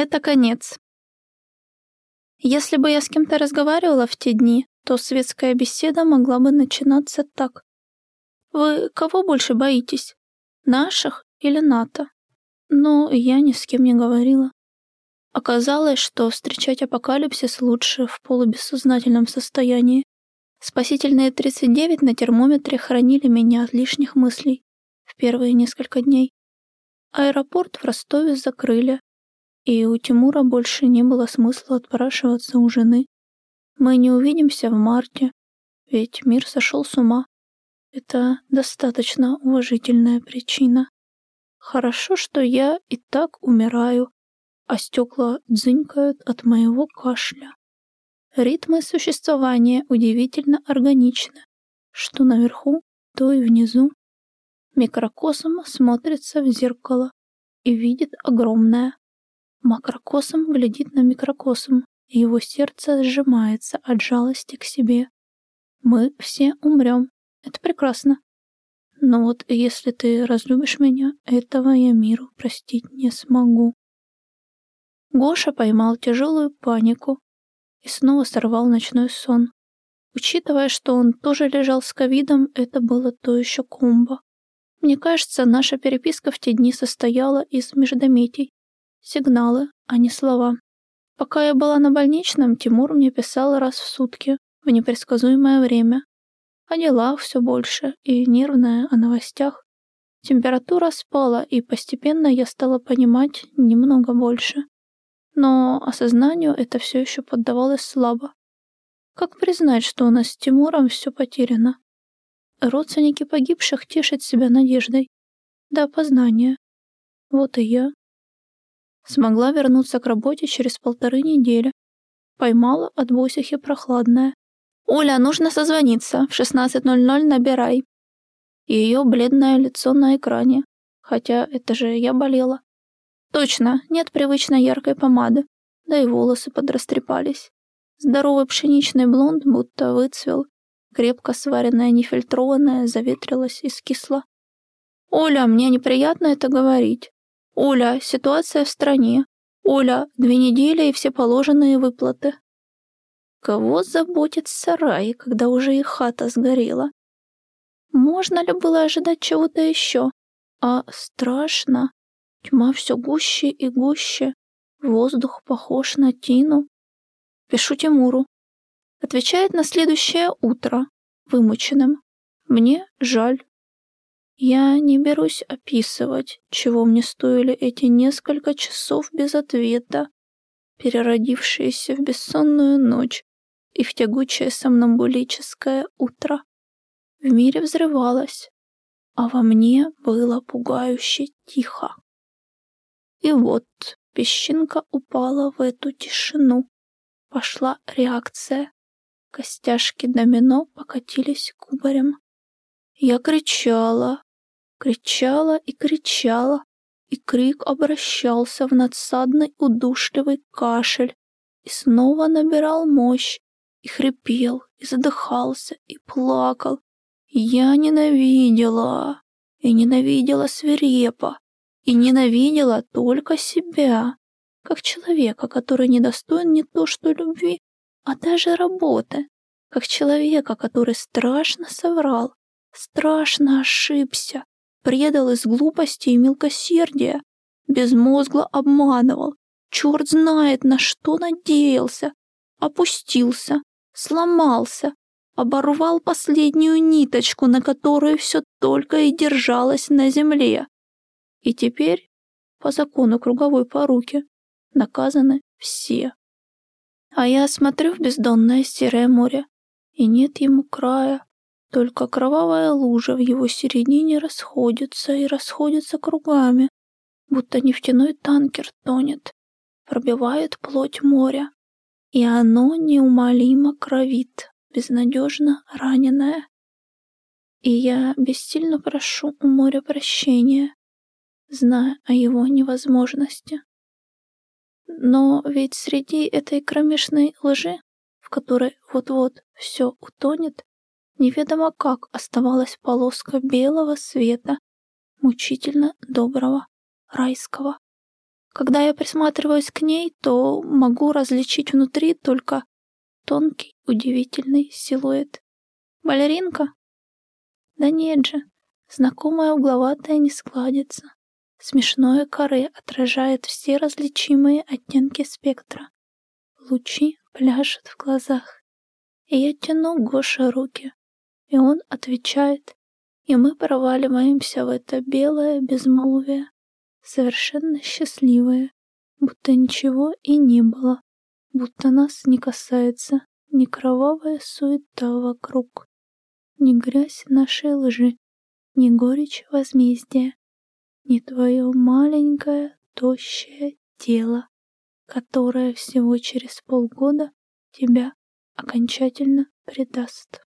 Это конец. Если бы я с кем-то разговаривала в те дни, то светская беседа могла бы начинаться так. Вы кого больше боитесь? Наших или НАТО? Но я ни с кем не говорила. Оказалось, что встречать апокалипсис лучше в полубессознательном состоянии. Спасительные 39 на термометре хранили меня от лишних мыслей в первые несколько дней. Аэропорт в Ростове закрыли, и у Тимура больше не было смысла отпрашиваться у жены. Мы не увидимся в марте, ведь мир сошел с ума. Это достаточно уважительная причина. Хорошо, что я и так умираю, а стекла дзынькают от моего кашля. Ритмы существования удивительно органичны. Что наверху, то и внизу. Микрокосм смотрится в зеркало и видит огромное. Макрокосм глядит на микрокосм, и его сердце сжимается от жалости к себе. Мы все умрем. Это прекрасно. Но вот если ты разлюбишь меня, этого я миру простить не смогу. Гоша поймал тяжелую панику и снова сорвал ночной сон. Учитывая, что он тоже лежал с ковидом, это было то еще комбо. Мне кажется, наша переписка в те дни состояла из междометий. Сигналы, а не слова. Пока я была на больничном, Тимур мне писал раз в сутки, в непредсказуемое время. О делах все больше, и нервная о новостях. Температура спала, и постепенно я стала понимать немного больше но осознанию это все еще поддавалось слабо. Как признать, что у нас с Тимуром все потеряно? Родственники погибших тешат себя надеждой. До опознания. Вот и я. Смогла вернуться к работе через полторы недели. Поймала от Босихи прохладная. «Оля, нужно созвониться. В 16.00 набирай». Ее бледное лицо на экране. Хотя это же я болела. Точно, нет привычной яркой помады, да и волосы подрастрепались. Здоровый пшеничный блонд будто выцвел, крепко сваренная нефильтрованная заветрилась и скисла. «Оля, мне неприятно это говорить. Оля, ситуация в стране. Оля, две недели и все положенные выплаты». Кого заботит сарай, когда уже и хата сгорела? Можно ли было ожидать чего-то еще? А страшно. Тьма все гуще и гуще. Воздух похож на тину. Пишу Тимуру. Отвечает на следующее утро, вымученным. Мне жаль. Я не берусь описывать, чего мне стоили эти несколько часов без ответа, переродившиеся в бессонную ночь и в тягучее сомнамбулическое утро. В мире взрывалось, а во мне было пугающе тихо. И вот песчинка упала в эту тишину. Пошла реакция. Костяшки домино покатились кубарем. Я кричала, кричала и кричала, и крик обращался в надсадный удушливый кашель и снова набирал мощь, и хрипел, и задыхался, и плакал. Я ненавидела, и ненавидела свирепо, и ненавидела только себя, как человека, который не достоин не то что любви, а даже работы, как человека, который страшно соврал, страшно ошибся, предал из глупости и мелкосердия, безмозгло обманывал, черт знает, на что надеялся, опустился, сломался, оборвал последнюю ниточку, на которой все только и держалось на земле. И теперь, по закону круговой поруки, наказаны все. А я смотрю в бездонное серое море, и нет ему края, только кровавая лужа в его середине расходится и расходится кругами, будто нефтяной танкер тонет, пробивает плоть моря, и оно неумолимо кровит, безнадежно раненое. И я бессильно прошу у моря прощения, зная о его невозможности. Но ведь среди этой кромешной лжи, в которой вот-вот все утонет, неведомо как оставалась полоска белого света, мучительно доброго, райского. Когда я присматриваюсь к ней, то могу различить внутри только тонкий, удивительный силуэт. Балеринка? Да нет же, знакомая угловатая нескладица. Смешное коре отражает все различимые оттенки спектра. Лучи пляшут в глазах. И я тяну Гоша руки, и он отвечает, и мы проваливаемся в это белое безмолвие, совершенно счастливые, будто ничего и не было, будто нас не касается ни кровавая суета вокруг, ни грязь нашей лжи, ни горечь возмездия, ни твое маленькое, тощее тело, которое всего через полгода тебя окончательно предаст.